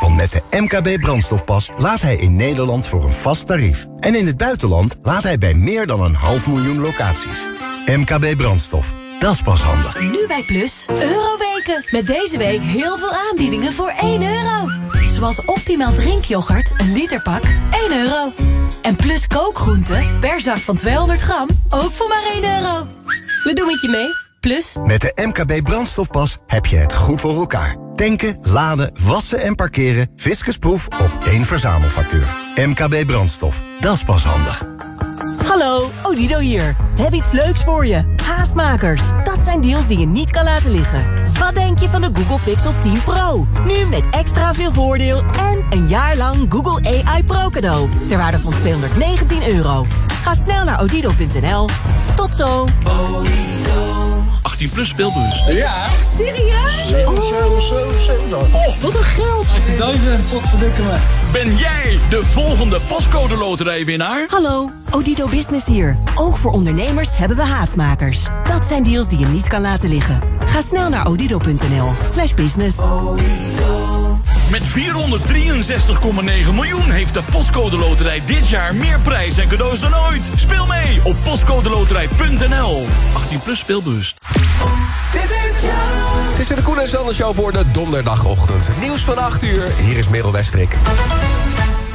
Want met de MKB brandstofpas laat hij in Nederland voor een vast tarief. En in het buitenland laat hij bij meer dan een half miljoen locaties. MKB brandstof. Dat is pas handig. Nu bij Plus, Euroweken. Met deze week heel veel aanbiedingen voor 1 euro. Zoals optimaal drinkyoghurt, een literpak, 1 euro. En Plus kookgroenten, per zak van 200 gram, ook voor maar 1 euro. We doen het je mee, Plus. Met de MKB brandstofpas heb je het goed voor elkaar. Tanken, laden, wassen en parkeren. Fiscusproef op één verzamelfactuur. MKB brandstof. Dat is pas handig. Hallo, Odido hier. We hebben iets leuks voor je. Haastmakers. Dat zijn deals die je niet kan laten liggen. Wat denk je van de Google Pixel 10 Pro? Nu met extra veel voordeel en een jaar lang Google AI Pro cadeau. Ter waarde van 219 euro. Ga snel naar odido.nl. Tot zo. 18 plus speelbus. Ja. Echt serieus? 7, 7, 7, 7. Oh, wat een geld. 18.000, wat verdikken me. Ben jij de volgende pascode loterijwinnaar? Hallo, Odido Business hier. Ook voor ondernemers hebben we haastmakers. Dat zijn deals die je niet kan laten liggen. Ga snel naar odido.nl slash business. Met 463,9 miljoen heeft de Postcode Loterij dit jaar meer prijs en cadeaus dan ooit. Speel mee op postcodeloterij.nl. 18 plus speelbewust. Het is de Koen en Sander Show voor de donderdagochtend. Nieuws van 8 uur, hier is Merel Westrik.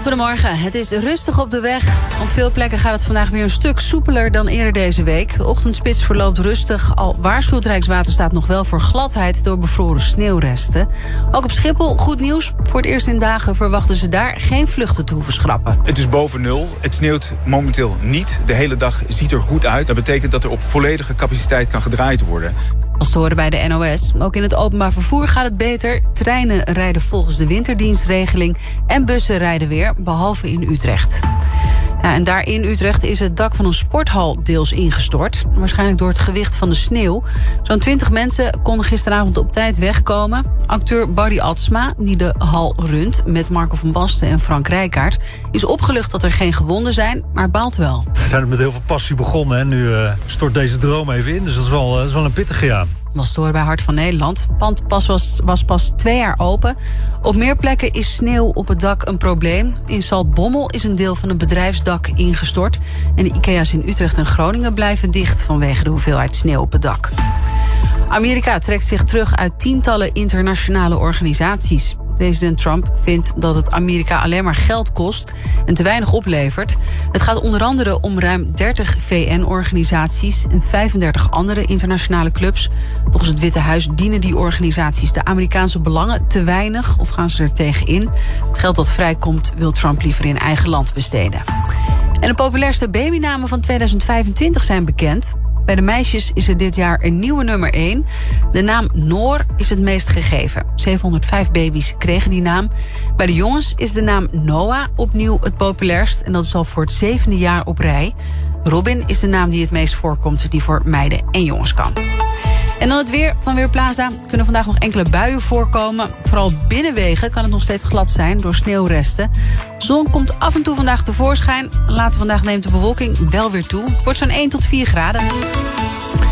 Goedemorgen, het is rustig op de weg. Op veel plekken gaat het vandaag weer een stuk soepeler dan eerder deze week. Ochtendspits verloopt rustig, al waarschuwt Rijkswaterstaat nog wel voor gladheid door bevroren sneeuwresten. Ook op Schiphol goed nieuws. Voor het eerst in dagen verwachten ze daar geen vluchten te hoeven schrappen. Het is boven nul. Het sneeuwt momenteel niet. De hele dag ziet er goed uit. Dat betekent dat er op volledige capaciteit kan gedraaid worden. Als te horen bij de NOS. Ook in het openbaar vervoer gaat het beter. Treinen rijden volgens de winterdienstregeling. En bussen rijden weer, behalve in Utrecht. Ja, en daar in Utrecht is het dak van een sporthal deels ingestort. Waarschijnlijk door het gewicht van de sneeuw. Zo'n 20 mensen konden gisteravond op tijd wegkomen. Acteur Barry Atsma, die de hal runt... met Marco van Basten en Frank Rijkaard... is opgelucht dat er geen gewonden zijn, maar baalt wel. We zijn met heel veel passie begonnen en nu uh, stort deze droom even in. Dus dat is wel, wel een pittige jaar was door bij Hart van Nederland. Pand pas was, was pas twee jaar open. Op meer plekken is sneeuw op het dak een probleem. In Zaltbommel is een deel van het bedrijfsdak ingestort. En de IKEA's in Utrecht en Groningen blijven dicht... vanwege de hoeveelheid sneeuw op het dak. Amerika trekt zich terug uit tientallen internationale organisaties. President Trump vindt dat het Amerika alleen maar geld kost en te weinig oplevert. Het gaat onder andere om ruim 30 VN-organisaties en 35 andere internationale clubs. Volgens het Witte Huis dienen die organisaties de Amerikaanse belangen te weinig of gaan ze er tegen in. Het geld dat vrijkomt wil Trump liever in eigen land besteden. En de populairste babynamen van 2025 zijn bekend. Bij de meisjes is er dit jaar een nieuwe nummer 1. De naam Noor is het meest gegeven. 705 baby's kregen die naam. Bij de jongens is de naam Noah opnieuw het populairst. En dat is al voor het zevende jaar op rij. Robin is de naam die het meest voorkomt... die voor meiden en jongens kan. En dan het weer van Weerplaza. Kunnen vandaag nog enkele buien voorkomen. Vooral binnenwegen kan het nog steeds glad zijn door sneeuwresten. Zon komt af en toe vandaag tevoorschijn. Later vandaag neemt de bewolking wel weer toe. Het wordt zo'n 1 tot 4 graden.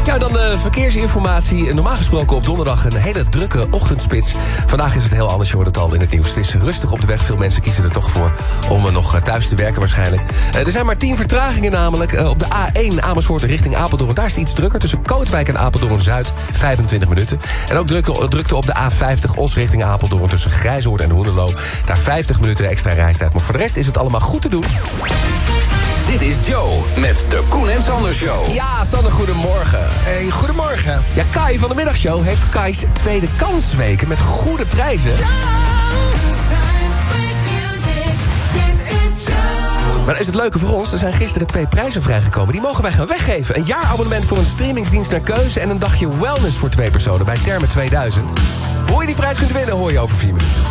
Ja, dan de verkeersinformatie. Normaal gesproken op donderdag een hele drukke ochtendspits. Vandaag is het heel anders, je hoort het al in het nieuws. Het is rustig op de weg. Veel mensen kiezen er toch voor om nog thuis te werken waarschijnlijk. Er zijn maar 10 vertragingen namelijk. Op de A1 Amersfoort richting Apeldoorn. Daar is het iets drukker. Tussen Kootwijk en Apeldoorn-Zuid. 25 minuten. En ook drukte, drukte op de A50 Os richting Apeldoorn. Tussen Grijzoord en Hoenelo. Daar 50 minuten extra reistijd. Maar voor de rest is het allemaal goed te doen. Dit is Joe met de Koen en Sander Show. Ja, Sander, goedemorgen. Hey, goedemorgen. Ja, Kai van de Middagshow heeft Kai's tweede kansweken met goede prijzen. Maar is het leuke voor ons, er zijn gisteren twee prijzen vrijgekomen. Die mogen wij gaan weggeven. Een jaarabonnement voor een streamingsdienst naar keuze... en een dagje wellness voor twee personen bij Termen 2000. Hoe je die prijs kunt winnen, hoor je over vier minuten.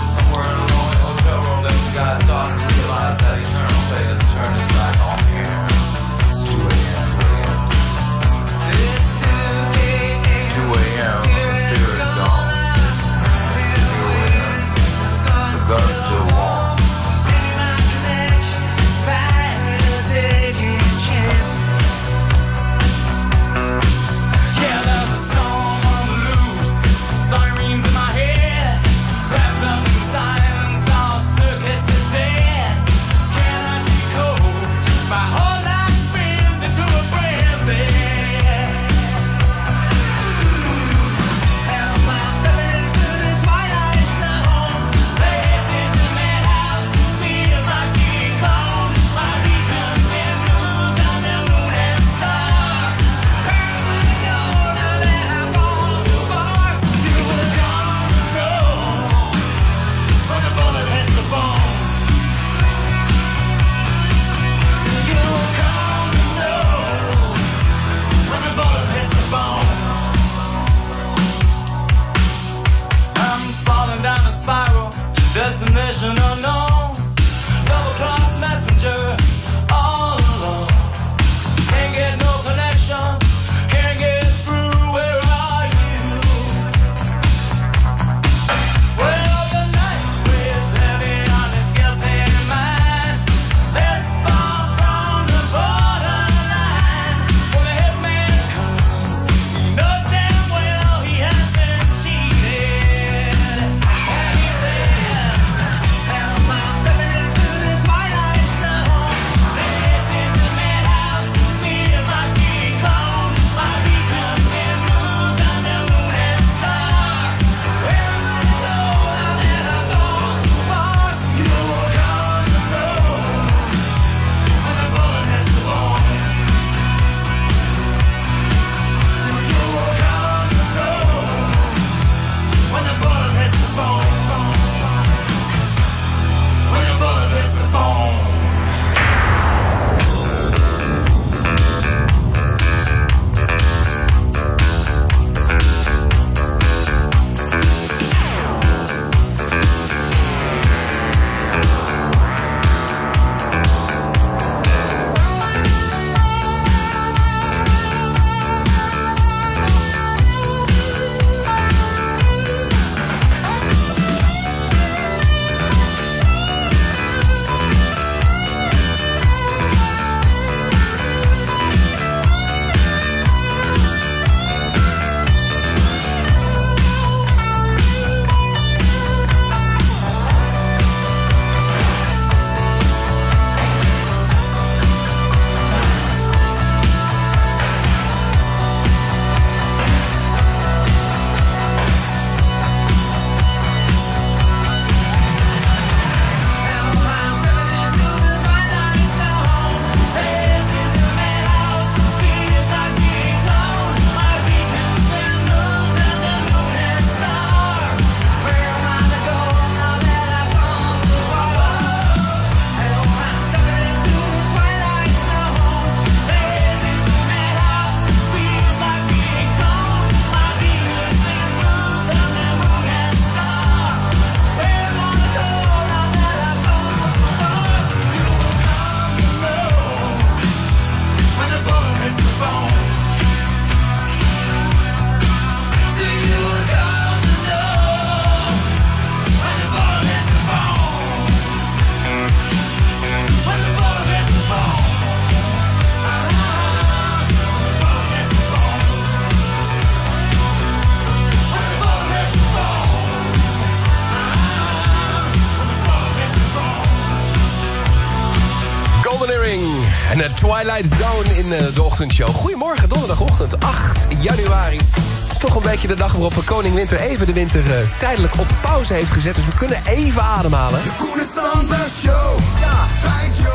Twilight Zone in eh, de ochtendshow. Goedemorgen, donderdagochtend, 8 januari. Het is toch een beetje de dag waarop koning Winter even de winter eh, tijdelijk op pauze heeft gezet. Dus we kunnen even ademhalen. De Koen Sanders Show. Ja.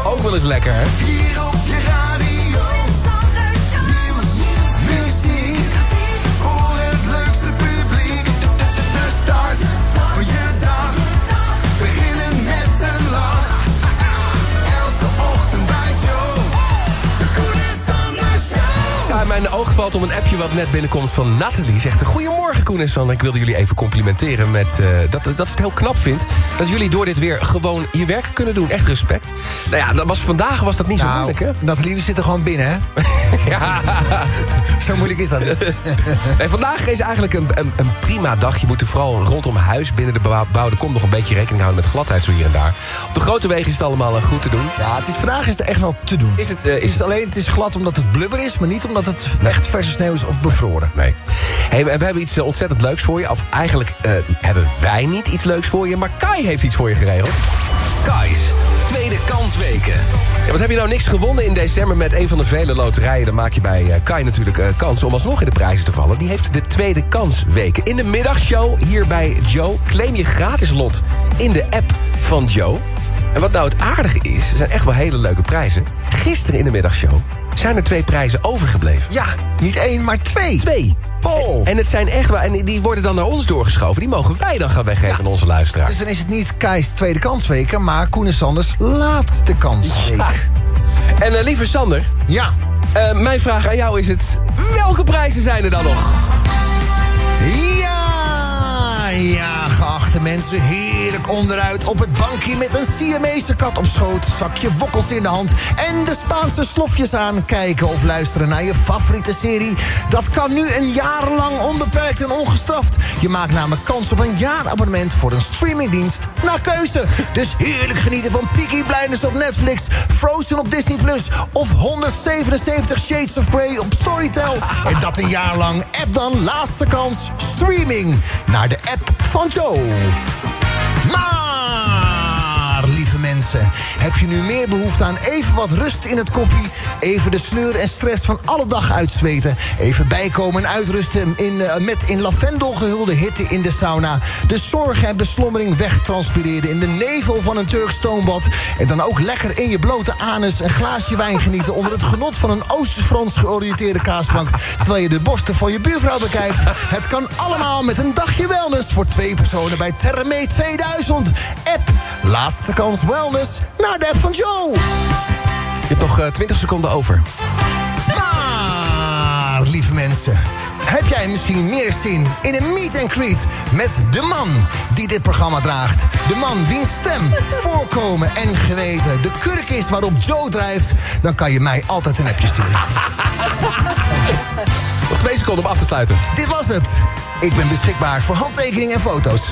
Ook wel eens lekker, hè? Mijn oog valt om een appje wat net binnenkomt van Nathalie. Zegt, goedemorgen Koen en. Ik wilde jullie even complimenteren met eh, dat, dat ze het heel knap vindt... dat jullie door dit weer gewoon je werk kunnen doen. Echt respect. Nou ja, dat was, vandaag was dat niet zo Nou, moeilijk, hè? Nathalie, we zitten gewoon binnen, hè? ja. Zo moeilijk is dat niet. Nee, vandaag is eigenlijk een, een, een prima dag. Je moet er vooral rondom huis, binnen de bebou- bebouwde kom... nog een beetje rekening houden met gladheid zo hier en daar. Op de grote wegen is het allemaal eh, goed te doen. Ja, het is, vandaag is het echt wel te doen. Is het, eh, Het is is alleen het is glad omdat het blubber is, maar niet omdat het echt verse sneeuw is of bevroren. Nee. Hey, we, we hebben iets eh, ontzettend leuks voor je. Of eigenlijk eh, hebben wij niet iets leuks voor je... maar Kai heeft iets voor je geregeld. Kai's tweede kansweken. Ja, wat heb je nou niks gewonnen in december met een van de vele loterijen? Dan maak je bij eh, Kai natuurlijk eh, kans om alsnog in de prijzen te vallen. Die heeft de tweede kansweken. In de middagshow hier bij Joe claim je gratis lot in de app van Joe. En wat nou het aardige is, er zijn echt wel hele leuke prijzen. Gisteren in de middagshow zijn er twee prijzen overgebleven. Ja, niet één, maar twee. Twee. Paul. En het zijn echt wel, en die worden dan naar ons doorgeschoven. Die mogen wij dan gaan weggeven Ja. aan onze luisteraars. Dus dan is het niet Kai's tweede kansweken, maar Koen en Sanders laatste kansweek. En eh, lieve Sander, Ja. eh, mijn vraag aan jou is het... welke prijzen zijn er dan nog? Ja, ja, mensen. Heerlijk onderuit op het bankje met een Siamese kat op schoot. Zakje wokkels in de hand en de Spaanse slofjes aan. Kijken of luisteren naar je favoriete serie. Dat kan nu een jaar lang onbeperkt en ongestraft. Je maakt namelijk kans op een jaarabonnement voor een streamingdienst naar keuze. Dus heerlijk genieten van Peaky Blinders op Netflix, Frozen op Disney Plus of 177 Shades of Grey op Storytel. En dat een jaar lang. App dan laatste kans streaming naar de app van Joe. Maar, lieve mensen, heb je nu meer behoefte aan even wat rust in het koppie? Even de sleur en stress van alle dag uitzweten? Even bijkomen en uitrusten in, eh, met in lavendel gehulde hitte in de sauna? De zorgen en beslommering wegtranspireren in de nevel van een Turks stoombad? En dan ook lekker in je blote anus een glaasje wijn genieten... onder het genot van een Oost-Frans georiënteerde kaasplank... terwijl je de borsten van je buurvrouw bekijkt? Het kan allemaal met een dagje wellness voor twee personen bij Terme 2000. App, laatste kans wellness naar app van Joe. Je hebt nog eh, 20 seconden over. Maar, lieve mensen... Heb jij misschien meer zin in een meet and greet met de man die dit programma draagt? De man wiens stem, voorkomen en geweten de kurk is waarop Joe drijft? Dan kan je mij altijd een appje sturen. Nog twee seconden om af te sluiten. Dit was het. Ik ben beschikbaar voor handtekeningen en foto's.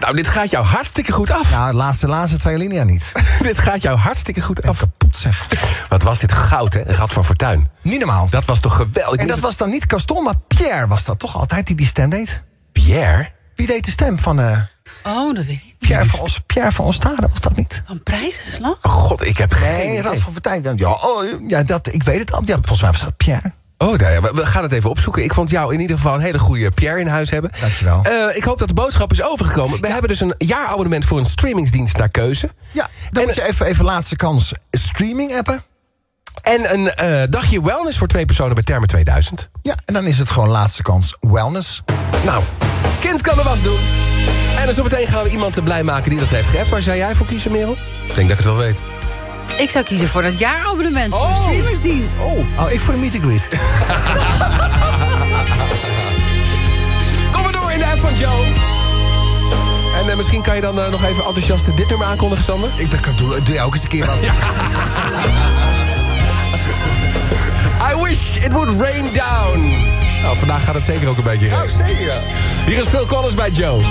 Nou, dit gaat jou hartstikke goed af. Nou, de laatste, laatste twee linea niet. dit gaat jou hartstikke goed af. Kapot zeg. Wat was dit goud, hè? Een gat van fortuin. Niet normaal. Dat was toch geweldig. En dat was dan niet Gaston, maar Pierre was dat toch altijd die die stem deed? Pierre? Wie deed de stem van... eh Oh, dat weet ik niet. Pierre van, Os, Pierre van Ostade, was dat niet? Van prijzenslag? Oh, God, ik heb geen Nee. Rad van Fortuyn. Ja, oh, ja dat, ik weet het al. Ja, volgens mij was dat Pierre. Oh, ja, we- gaan het even opzoeken. Ik vond jou in ieder geval een hele goede Pierre in huis hebben. Dankjewel. Eh, ik hoop dat de boodschap is overgekomen. We hebben dus een jaarabonnement voor een streamingsdienst naar keuze. Ja, dan moet je even, even laatste kans streaming appen. En een eh, dagje wellness voor twee personen bij Termen 2000. Ja, en dan is het gewoon laatste kans wellness. Nou, kind kan de was doen. En dan zo meteen gaan we iemand blij maken die dat heeft geappt. Waar zou jij voor kiezen, Merel? Ik denk dat ik het wel weet. Ik zou kiezen voor dat jaarabonnement voor Oh. de streamingsdienst. Oh. oh, ik voor de meet and greet. Kom maar door in de app van Joe. En eh, misschien kan je dan eh, nog even enthousiast dit nummer aankondigen, Sander? ik ben, doe, doe jij ook eens een keer wat. I wish it would rain down. Nou, vandaag gaat het zeker ook een beetje Oh, regenen. zeker ja. Hier is Phil Collins bij Joe.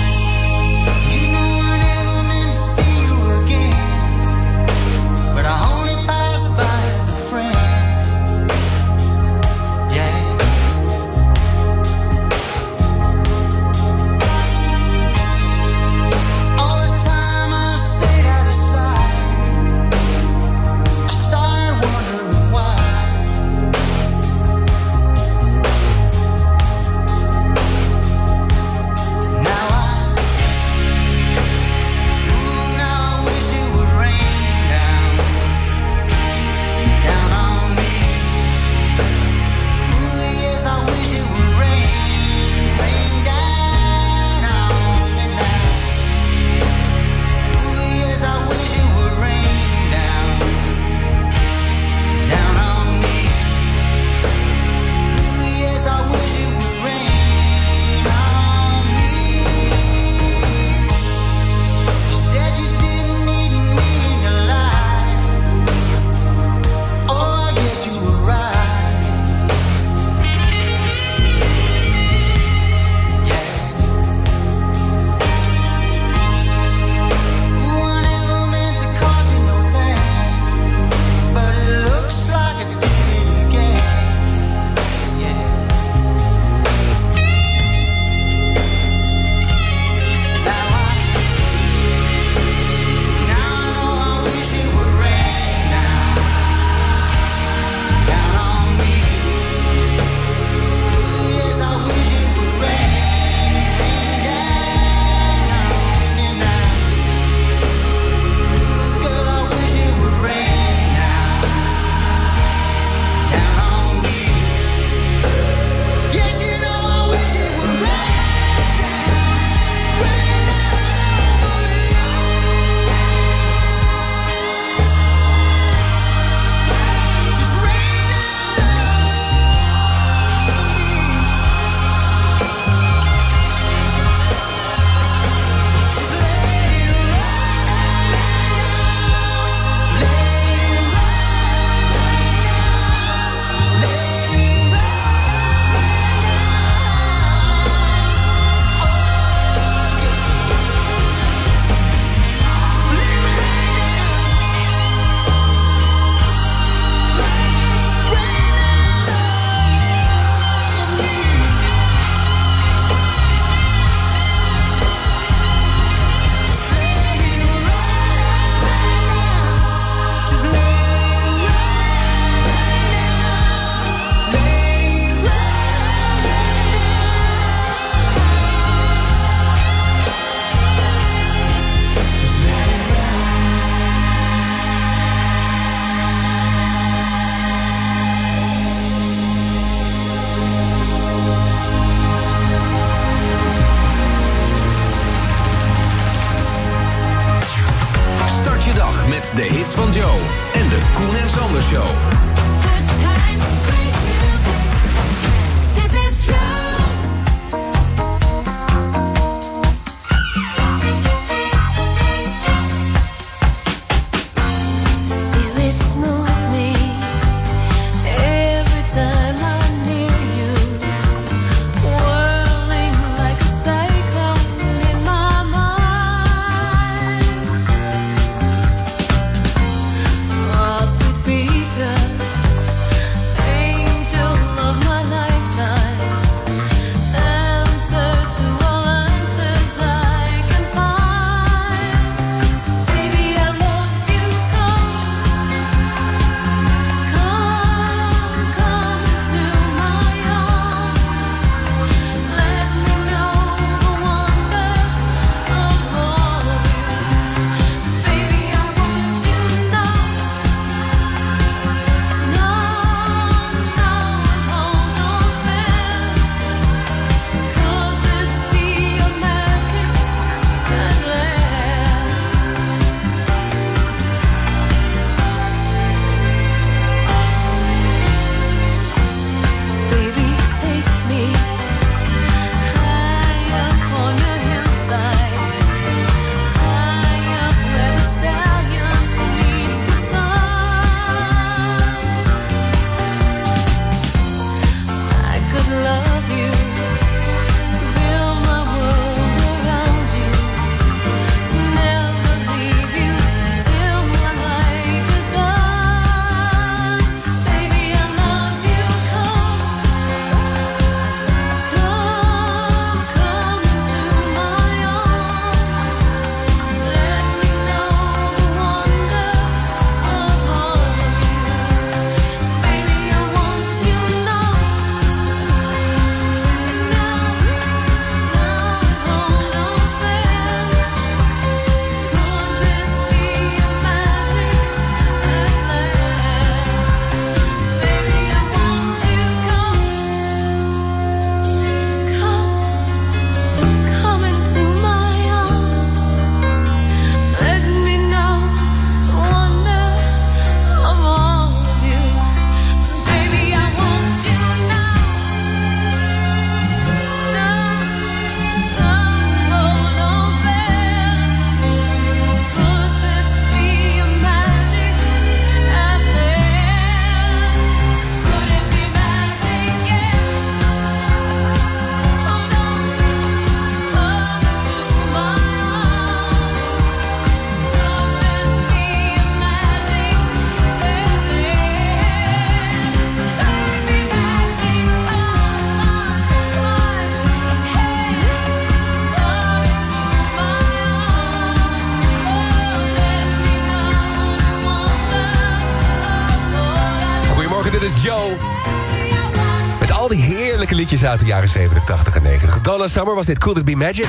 Jaren 70, 80 en 90. Donna Summer was dit Could It Be Magic?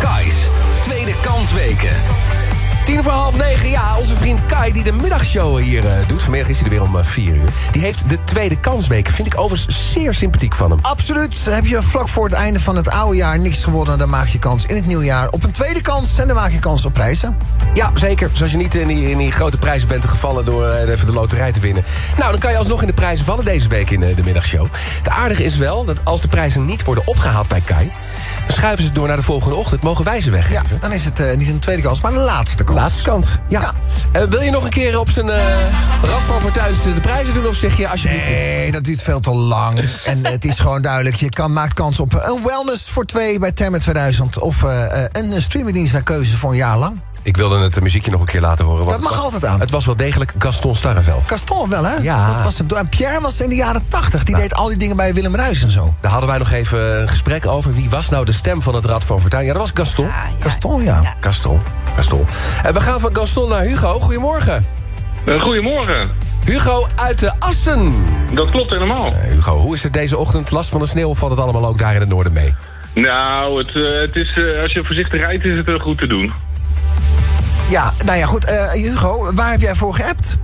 Kai's tweede kansweken. Tien voor half negen, ja, onze vriend Kai die de middagshow hier eh, doet. Vanmiddag is hij er weer om eh, vier uur. Die heeft de tweede kansweek. Vind ik overigens zeer sympathiek van hem. Absoluut. Heb je vlak voor het einde van het oude jaar niks gewonnen... dan maak je kans in het nieuwe jaar op een tweede kans... en dan maak je kans op prijzen. Ja, zeker. Zoals je niet in die, in die grote prijzen bent gevallen door eh, even de loterij te winnen. Nou, dan kan je alsnog in de prijzen vallen deze week in de middagshow. Het aardige is wel dat als de prijzen niet worden opgehaald bij Kai... dan schuiven ze door naar de volgende ochtend. Mogen wij ze weggeven. Ja, dan is het niet een tweede kans, maar een laatste kans. Laatste kans, ja. Eh, wil je nog een keer op zijn uh, rad van Fortuin de prijzen doen... of zeg je alsjeblieft... Nee, dat duurt veel te lang. en het is gewoon duidelijk, je kan, maakt kans op een wellness voor twee bij Termet 2000... of eh, eh, een streamingdienst naar keuze voor een jaar lang. Ik wilde het muziekje nog een keer laten horen. Dat mag altijd aan. Het was wel degelijk Gaston Starreveld. Gaston wel, hè? Ja. Dat was een, en Pierre was in de jaren tachtig. Die deed al die dingen bij Willem Ruijs en zo. Daar hadden wij nog even een gesprek over. Wie was nou de stem van het Rad van Fortuin? Ja, dat was Gaston. Gaston, ja. Gaston. Gaston. En we gaan van Gaston naar Hugo. Goedemorgen. Uh, goedemorgen. Hugo uit de Assen. Dat klopt helemaal. Uh, Hugo, hoe is het deze ochtend? Last van de sneeuw of valt het allemaal ook daar in het noorden mee? Nou, het, uh, het is, als je voorzichtig rijdt is het goed te doen. Ja, nou ja, goed. Hugo, waar heb jij voor geappt?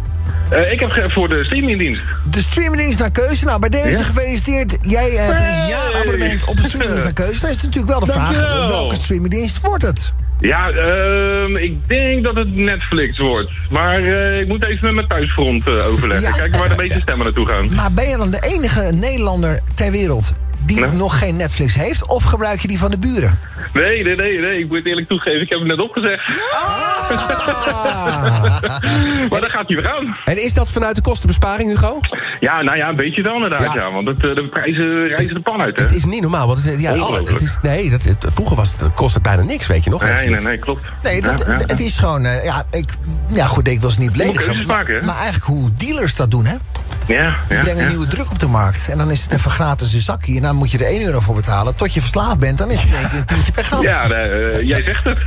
Uh, ik heb voor de streamingdienst. De streamingdienst naar keuze. Nou, bij deze ja? gefeliciteerd. Jij hebt een hey. jaarabonnement op een streamingdienst naar keuze. Dan is natuurlijk wel de vraag, welke streamingdienst wordt het? Ja, ehm, ik denk dat het Netflix wordt. Maar eh, ik moet even met mijn thuisfront eh, overleggen. Ja. Kijken waar de meeste stemmen naartoe gaan. Maar ben je dan de enige Nederlander ter wereld die Nee. nog geen Netflix heeft? Of gebruik je die van de buren? Nee, nee, nee, nee. Ik moet het eerlijk toegeven. Ik heb het net opgezegd. maar daar gaat hij weer aan. En is dat vanuit de kostenbesparing, Hugo? Ja, nou ja, een beetje wel inderdaad. Ja. Ja. want het, eh, de prijzen reizen de pan uit, hè? Het is niet normaal, want het, ja, Ongelooflijk. het is, nee, dat, het, vroeger was het, kost het bijna niks, weet je nog? Nee, Netflix. nee, nee, klopt. Nee, dat, Ja, ja, ja. het is gewoon... eh, ja, ik, ja, goed, ik wil ze niet beledigen. maar, maken, hè? maar eigenlijk hoe dealers dat doen, hè? Ja, Die ja, brengen ja. nieuwe druk op de markt. En dan is het even gratis een zakje. En dan moet je er 1 euro voor betalen. Tot je verslaafd bent, dan is het in één keer een tientje per gram. Ja, nee, eh, jij zegt het.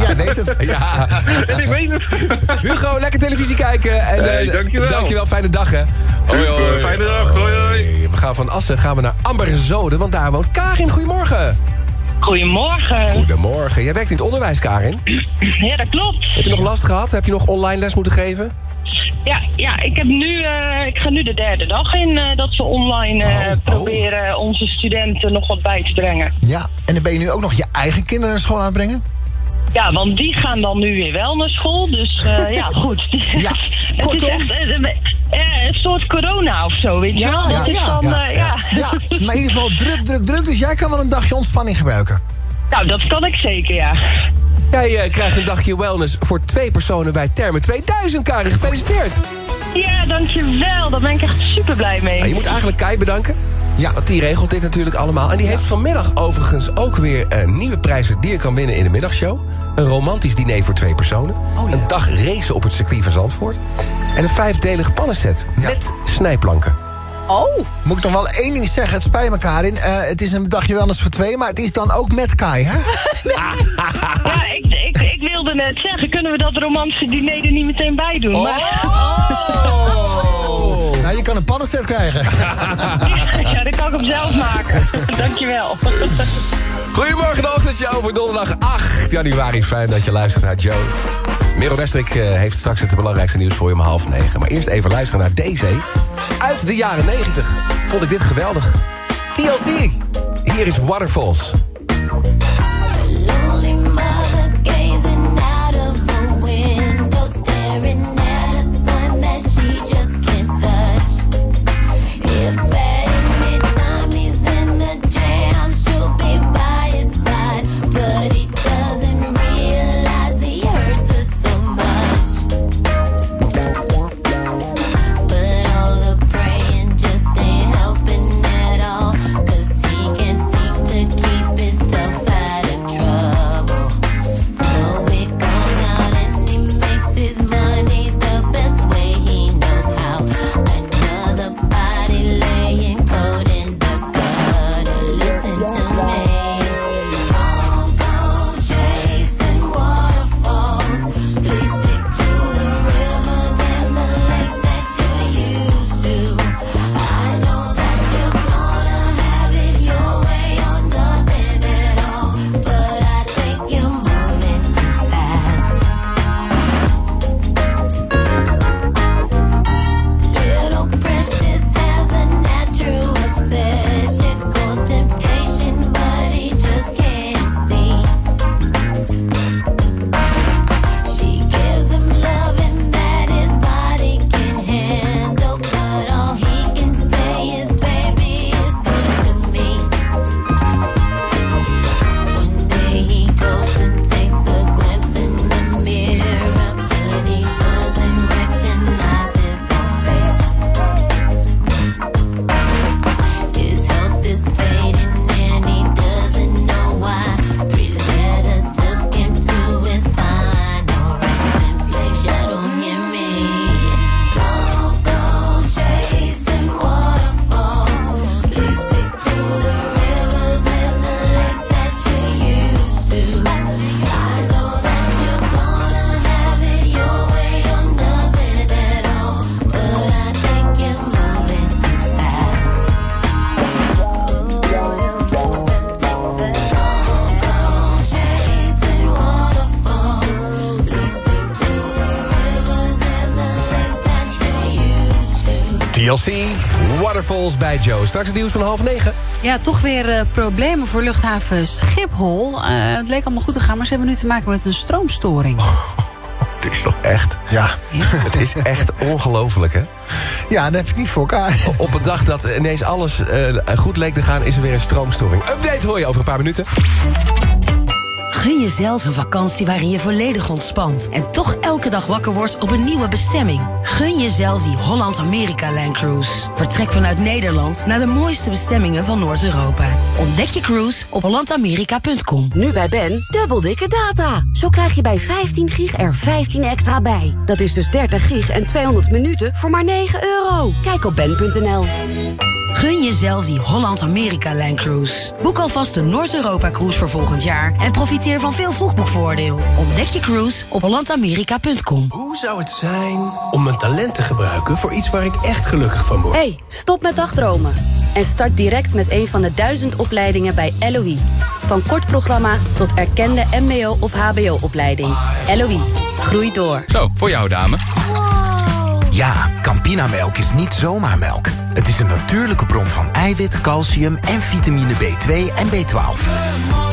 Jij weet het. Ja. en ik weet het. Hugo, lekker televisie kijken. En, Hey, eh, dankjewel. Dankjewel, fijne dag, hè. Hoi, hoi. fijne dag. Hoi, hoi. We gaan van Assen gaan we naar Amberzode, want daar woont Karin. Goedemorgen. Goedemorgen. Goedemorgen. Jij werkt in het onderwijs, Karin. Ja, dat klopt. Heb je nog last gehad? Heb je nog online les moeten geven? Ja, ja ik, heb nu, eh, ik ga nu de derde dag in eh, dat we online Oh, eh, proberen onze studenten nog wat bij te brengen. Ja, en dan ben je nu ook nog je eigen kinderen naar school aan het brengen? Ja, want die gaan dan nu weer wel naar school. Dus eh, ja, goed. Ja, het is kortom. echt eh, eh, een soort corona of zo, weet je wel? ja, Dat is ja, dan, ja, eh, ja. Ja, maar in ieder geval druk, druk, druk. Dus jij kan wel een dagje ontspanning gebruiken. Nou, dat kan ik zeker, ja. Jij eh, krijgt een dagje wellness voor twee personen bij Termen 2000, Karin. Gefeliciteerd. Ja, dankjewel. Daar ben ik echt super blij mee. Nou, je moet eigenlijk Kai bedanken. Ja. Want die regelt dit natuurlijk allemaal. En die heeft vanmiddag overigens ook weer eh, nieuwe prijzen die je kan winnen in de middagshow. Een romantisch diner voor twee personen. Een dag racen op het circuit van Zandvoort. En een vijfdelige pannenset met snijplanken. Oh. Moet ik nog wel één ding zeggen, het spijt me Karin. Eh, het is een dagje wellness voor twee, maar het is dan ook met Kai, hè? Ja, ik, ik, ik wilde net zeggen, kunnen we dat romantische diner er niet meteen bij doen? Maar, Oh. Nou, je kan een pannenset krijgen. ja, dat kan ik hem zelf maken. Dankjewel. Goedemorgen, de ochtendshow voor donderdag 8 januari. Fijn dat je luistert naar Joe. Merel Westrik eh, heeft straks het belangrijkste nieuws voor je om half negen. Maar eerst even luisteren naar deze. Uit de jaren 90 vond ik dit geweldig. TLC. Hier is Waterfalls. TLC, Waterfalls bij Joe. Straks het nieuws van half negen. Ja, toch weer eh, problemen voor luchthaven Schiphol. Eh, het leek allemaal goed te gaan, maar ze hebben nu te maken met een stroomstoring. Dit is toch echt? Ja. Het is echt ongelooflijk, hè? Ja, dat heb ik niet voor elkaar. Op een dag dat ineens alles eh, goed leek te gaan... is er weer een stroomstoring. Update hoor je over een paar minuten. Gun jezelf een vakantie waarin je volledig ontspant en toch elke dag wakker wordt op een nieuwe bestemming. Gun jezelf die Holland-Amerika-Line Cruise. Vertrek vanuit Nederland naar de mooiste bestemmingen van Noord-Europa. Ontdek je cruise op hollandamerika.com. Nu bij Ben, dubbel dikke data. Zo krijg je bij 15 gig er 15 extra bij. Dat is dus 30 gig en 200 minuten voor maar 9 euro. Kijk op ben.nl. Gun jezelf die Holland-Amerika-Line Cruise. Boek alvast de Noord-Europa-cruise voor volgend jaar... en profiteer van veel vroegboekvoordeel. Ontdek je cruise op hollandamerika.com. Hoe zou het zijn om mijn talent te gebruiken voor iets waar ik echt gelukkig van word? Hey, stop met dagdromen. En start direct met een van de duizend opleidingen bij LOE. Van kort programma tot erkende mbo- of hbo-opleiding. LOE, groei door. Zo, voor jou dame. Ja, Campinamelk is niet zomaar melk. Het is een natuurlijke bron van eiwit, calcium en vitamine B2 en B12.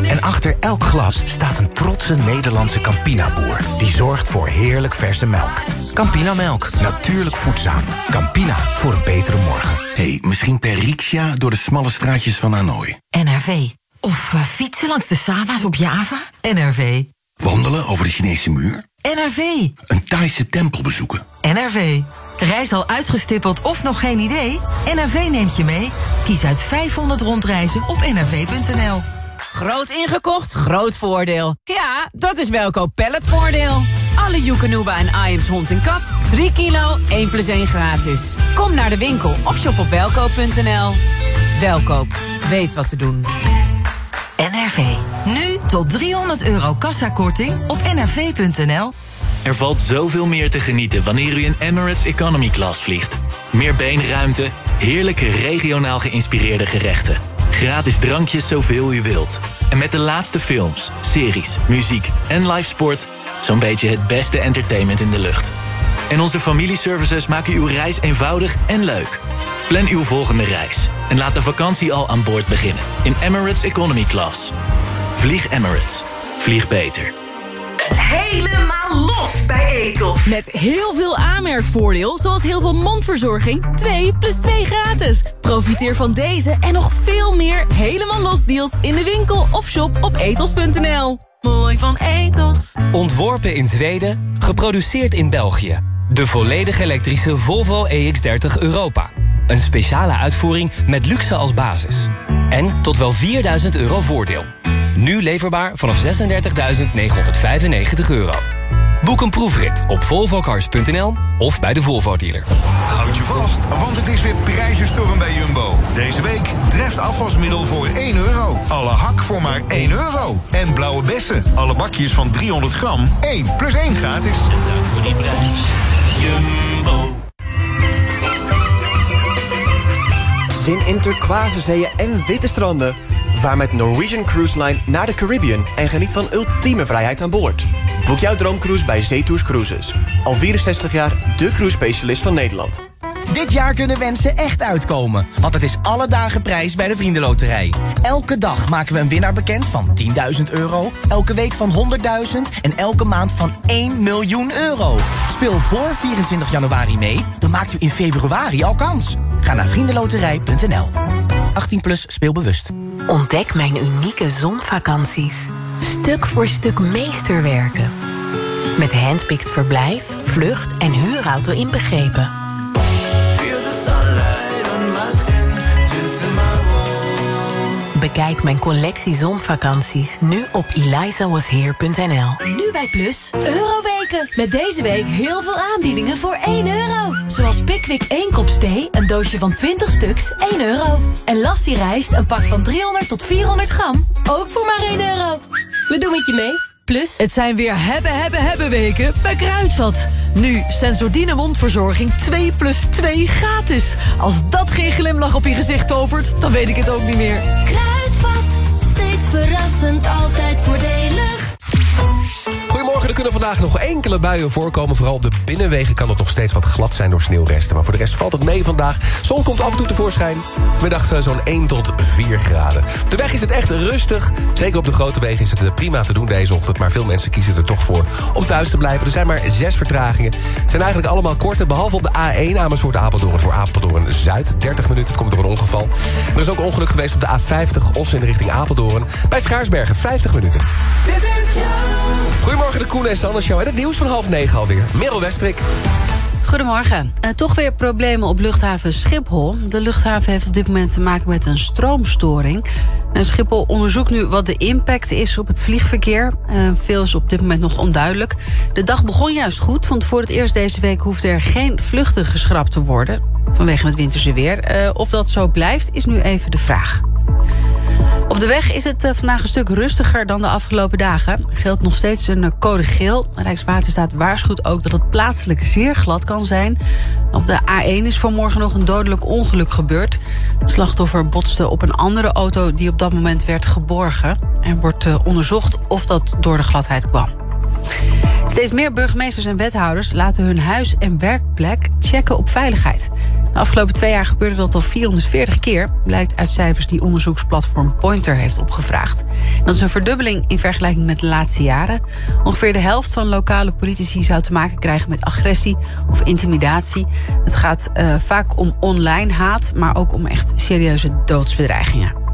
En achter elk glas staat een trotse Nederlandse Campina-boer... die zorgt voor heerlijk verse melk. Campinamelk, natuurlijk voedzaam. Campina, voor een betere morgen. hey, misschien per riksja door de smalle straatjes van Hanoi. NRV. Of eh, fietsen langs de Sava's op Java? NRV. Wandelen over de Chinese muur? NRV. Een Thaise tempel bezoeken? NRV. Reis al uitgestippeld of nog geen idee? NRV neemt je mee. Kies uit 500 rondreizen op nrv.nl. Groot ingekocht, groot voordeel. Ja, dat is Welkoop Palletvoordeel. Alle Joekanuba en Iams hond en kat. 3 kilo, 1 plus 1 gratis. Kom naar de winkel of shop op welkoop.nl. Welkoop, weet wat te doen. Nu tot 300 euro kassakorting op nrv.nl. Er valt zoveel meer te genieten wanneer u in Emirates Economy Class vliegt. Meer beenruimte, heerlijke regionaal geïnspireerde gerechten. Gratis drankjes zoveel u wilt. En met de laatste films, series, muziek en live sport... zo'n beetje het beste entertainment in de lucht. En onze familieservices maken uw reis eenvoudig en leuk. Plan uw volgende reis en laat de vakantie al aan boord beginnen... in Emirates Economy Class. Vlieg Emirates. Vlieg beter. Helemaal los bij Ethos. Met heel veel aanmerkvoordeel, zoals heel veel mondverzorging. 2 plus 2 gratis. Profiteer van deze en nog veel meer helemaal los deals in de winkel of shop op ethos.nl. Mooi van Ethos. Ontworpen in Zweden, geproduceerd in België. De volledig elektrische Volvo EX30 Europa. Een speciale uitvoering met luxe als basis. En tot wel 4000 euro voordeel. Nu leverbaar vanaf 36.995 euro. Boek een proefrit op volvocars.nl of bij de Volvo dealer. Houd je vast, want het is weer prijzenstorm bij Jumbo. Deze week treft afwasmiddel voor 1 euro. Alle hak voor maar 1 euro. En blauwe bessen, alle bakjes van 300 gram, 1 plus 1 gratis. En dank voor die prijs. Jumbo. Zin in turquoise en witte stranden. Vaar met Norwegian Cruise Line naar de Caribbean en geniet van ultieme vrijheid aan boord. Boek jouw droomcruise bij Zetours Cruises. Al 64 jaar de cruise specialist van Nederland. Dit jaar kunnen wensen echt uitkomen, want het is alle dagen prijs bij de Vriendenloterij. Elke dag maken we een winnaar bekend van 10.000 euro, elke week van 100.000 en elke maand van 1 miljoen euro. Speel voor 24 januari mee, dan maakt u in februari al kans. Ga naar vriendenloterij.nl. 18 plus speelbewust. Ontdek mijn unieke zonvakanties. Stuk voor stuk meesterwerken. Met handpicked verblijf, vlucht en huurauto inbegrepen. Bekijk mijn collectie zonvakanties nu op elizawasheer.nl. Nu bij Plus, Euroweken. Met deze week heel veel aanbiedingen voor 1 euro. Zoals Pickwick 1 kop thee, een doosje van 20 stuks, 1 euro. En Lassie rijst, een pak van 300 tot 400 gram, ook voor maar 1 euro. We doen het je mee. Plus... Het zijn weer hebben, hebben, hebben weken bij Kruidvat. Nu Sensordine mondverzorging 2 plus 2 gratis. Als dat geen glimlach op je gezicht tovert, dan weet ik het ook niet meer. Verrassend, altijd voordelig. De kunnen vandaag nog enkele buien voorkomen. Vooral op de binnenwegen kan het nog steeds wat glad zijn door sneeuwresten. Maar voor de rest valt het mee vandaag. Zon komt af en toe tevoorschijn. Vanmiddag eh, zo'n 1 tot 4 graden. Op de weg is het echt rustig. Zeker op de grote wegen is het prima te doen deze ochtend. Maar veel mensen kiezen er toch voor om thuis te blijven. Er zijn maar zes vertragingen. Het zijn eigenlijk allemaal korte. Behalve op de A1 Amersfoort Apeldoorn voor Apeldoorn Zuid. 30 minuten, het komt door een ongeval. Er is ook ongeluk geweest op de A50 Os in richting Apeldoorn. Bij Schaarsbergen 50 minuten. Goedemorgen de Koen en Sander Show. En het nieuws van half negen alweer. Merel Westrik. Goedemorgen. Eh, toch weer problemen op luchthaven Schiphol. De luchthaven heeft op dit moment te maken met een stroomstoring. En Schiphol onderzoekt nu wat de impact is op het vliegverkeer. Eh, veel is op dit moment nog onduidelijk. De dag begon juist goed, want voor het eerst deze week... hoefde er geen vluchten geschrapt te worden vanwege het winterse weer. Eh, of dat zo blijft, is nu even de vraag. Op de weg is het eh, vandaag een stuk rustiger dan de afgelopen dagen. Er geldt nog steeds een eh, code geel. Rijkswaterstaat waarschuwt ook dat het plaatselijk zeer glad kan zijn. Op de A1 is vanmorgen nog een dodelijk ongeluk gebeurd. Het slachtoffer botste op een andere auto die op dat moment werd geborgen. Er wordt eh, onderzocht of dat door de gladheid kwam. Steeds meer burgemeesters en wethouders laten hun huis- en werkplek checken op veiligheid. De afgelopen twee jaar gebeurde dat al 440 keer, blijkt uit cijfers die onderzoeksplatform Pointer heeft opgevraagd. Dat is een verdubbeling in vergelijking met de laatste jaren. Ongeveer de helft van lokale politici zou te maken krijgen met agressie of intimidatie. Het gaat uh, vaak om online haat, maar ook om echt serieuze doodsbedreigingen.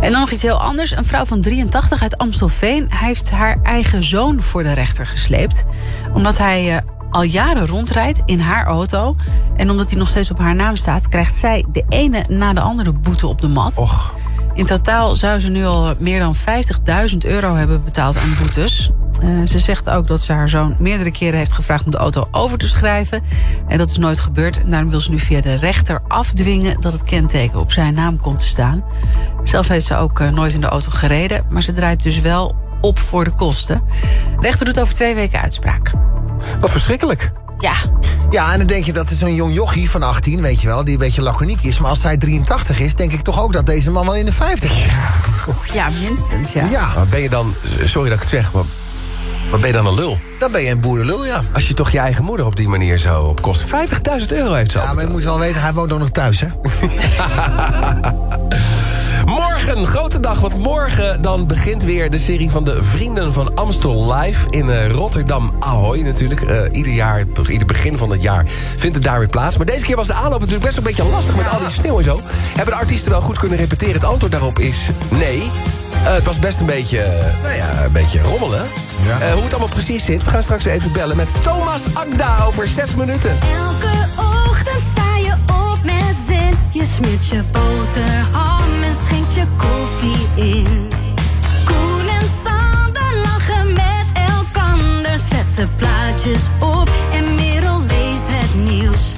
En dan nog iets heel anders. Een vrouw van 83 uit Amstelveen heeft haar eigen zoon voor de rechter gesleept. Omdat hij uh, al jaren rondrijdt in haar auto. En omdat hij nog steeds op haar naam staat, krijgt zij de ene na de andere boete op de mat. Och. In totaal zou ze nu al meer dan 50.000 euro hebben betaald aan boetes. Uh, ze zegt ook dat ze haar zoon meerdere keren heeft gevraagd om de auto over te schrijven. En dat is nooit gebeurd. En daarom wil ze nu via de rechter afdwingen dat het kenteken op zijn naam komt te staan. Zelf heeft ze ook uh, nooit in de auto gereden. Maar ze draait dus wel op voor de kosten. De rechter doet over twee weken uitspraak. Wat verschrikkelijk. Ja. Ja, en dan denk je dat is zo'n jong jochie van 18, weet je wel, die een beetje laconiek is. Maar als zij 83 is, denk ik toch ook dat deze man wel in de 50 is. Ja, minstens, ja. Ja. Maar ben je dan, sorry dat ik het zeg, maar, maar ben je dan een lul? Dan ben je een boerenlul, ja. Als je toch je eigen moeder op die manier zo op kost. 50.000 euro heeft ze Ja, maar je moet wel weten, hij woont ook nog thuis, hè? Morgen, grote dag, want morgen dan begint weer de serie van de Vrienden van Amstel Live in uh, Rotterdam Ahoy natuurlijk. Uh, ieder jaar, ieder begin van het jaar vindt het daar weer plaats. Maar deze keer was de aanloop natuurlijk best een beetje lastig met al die sneeuw en zo. Hebben de artiesten wel goed kunnen repeteren? Het antwoord daarop is nee. Uh, het was best een beetje, nou ja, een beetje rommelen. Ja. hoe het allemaal precies zit, we gaan straks even bellen met Thomas Akda over zes minuten. Elke ochtend sta je op met zin. Je smeert je boterham en schenkt je koffie in. Koen en Sander lachen met elkander. Zet de plaatjes op en Merel leest het nieuws.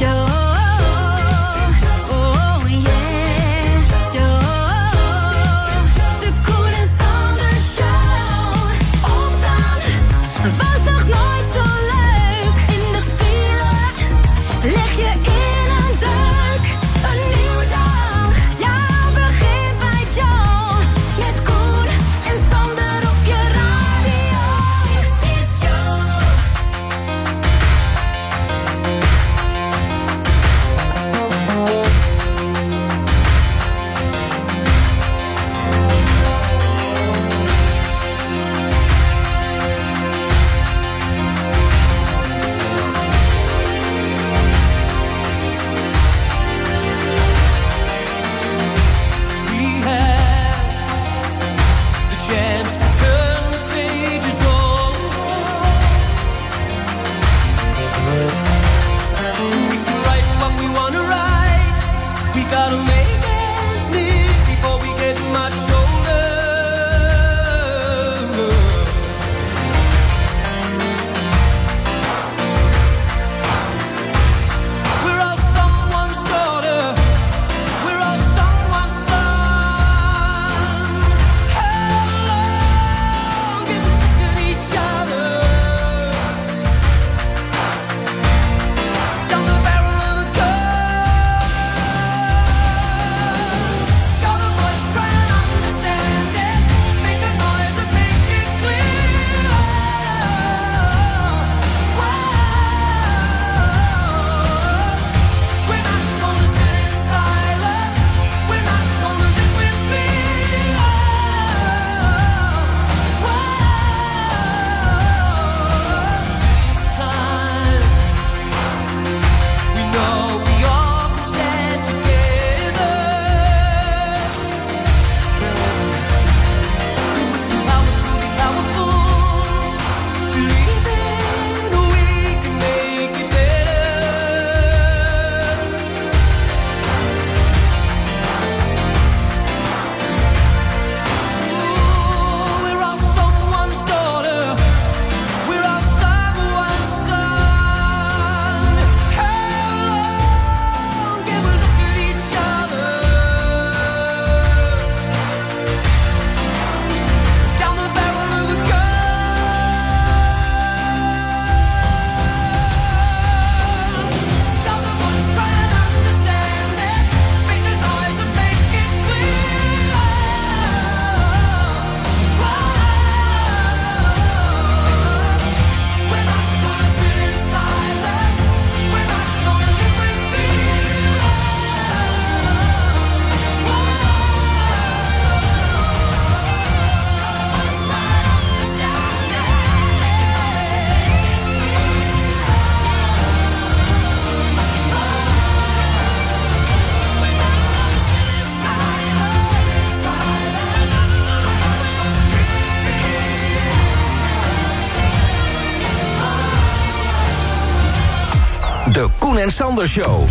Sander Show.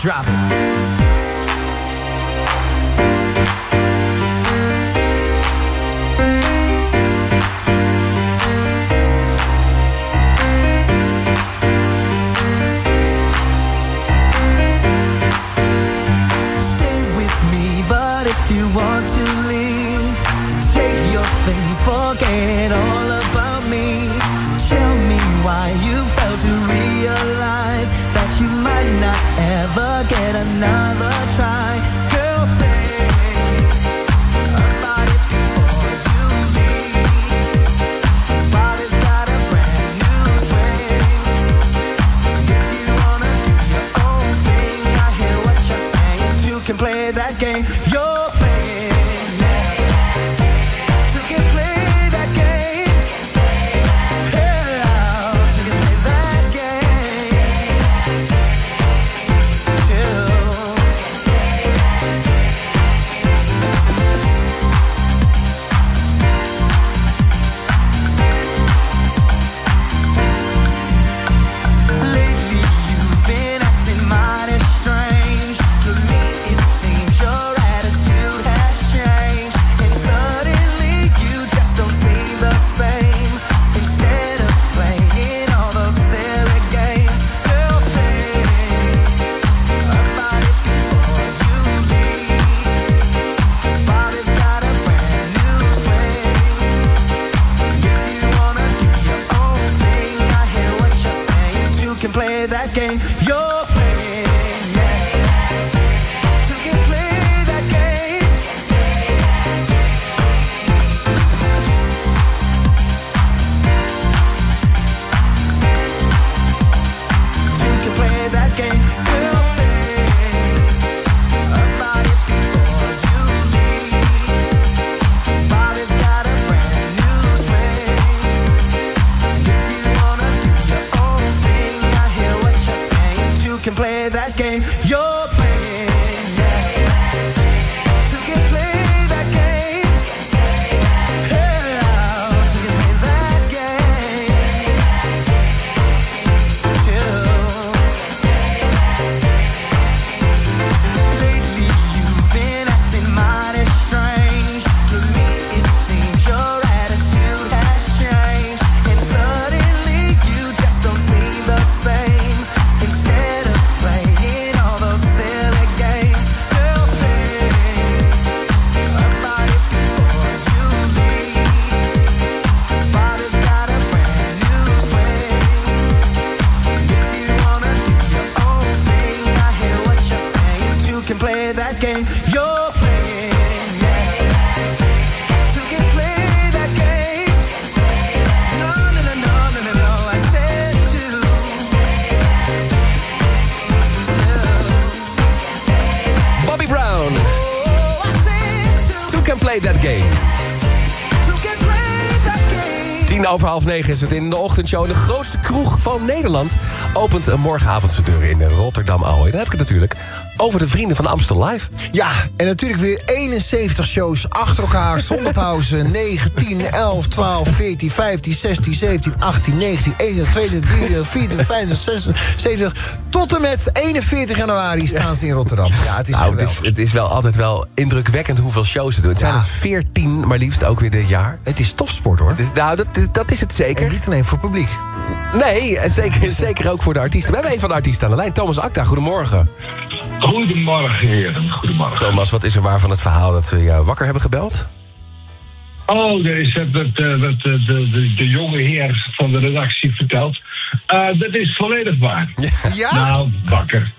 Drop Stay over half negen is het in de ochtendshow. De grootste kroeg van Nederland opent een morgenavond zijn deuren in Rotterdam Ahoy. Dan heb ik het natuurlijk over de Vrienden van Amstel Live. Ja, en natuurlijk weer 71 shows achter elkaar, zonder pauze. 9, 10, 11, 12, 14, 15, 16, 17, 18, 19, 21, 22, 23, 24, 25, 26, 27... tot en met 41 januari staan ze in Rotterdam. Ja, het is nou, het is, het is wel altijd wel indrukwekkend hoeveel shows ze doen. Het zijn er 14, maar liefst ook weer dit jaar. Het is topsport, hoor. nou, dat, dat is het zeker. En niet alleen voor publiek. Nee, zeker, zeker ook voor de artiesten. We hebben een van de artiesten aan de lijn. Thomas Akta, goedemorgen. Goedemorgen, heren. Goedemorgen. Thomas, wat is er waar van het verhaal dat we jou wakker hebben gebeld? Oh, er is eh, wat eh, de, de, de jonge heer van de redactie vertelt. Eh, dat is volledig waar. Ja? Nou, wakker.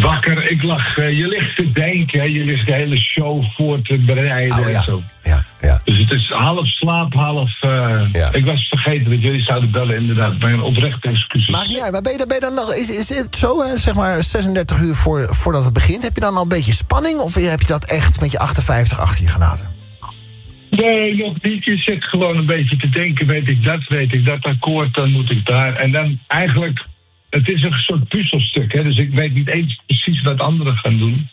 Wakker, ik lag, eh, je ligt te denken, je ligt de hele show voor te bereiden Oh, ja. en zo. Ja, ja. Dus het is half slaap, half... eh, Ja. Ik was vergeten dat jullie zouden bellen, inderdaad. Mijn oprechte excuses. Maakt niet uit, maar ben je, dan- ben je dan nog... Is, is het zo, hè, zeg maar 36 uur voor, voordat het begint... heb je dan al een beetje spanning... of heb je dat echt met je 58 achter je gelaten? Nee, nog niet. Je zit gewoon een beetje te denken. Weet ik dat, weet ik dat akkoord, dan moet ik daar. En dan eigenlijk, het is een soort puzzelstuk. Hè? Dus ik weet niet eens precies wat anderen gaan doen.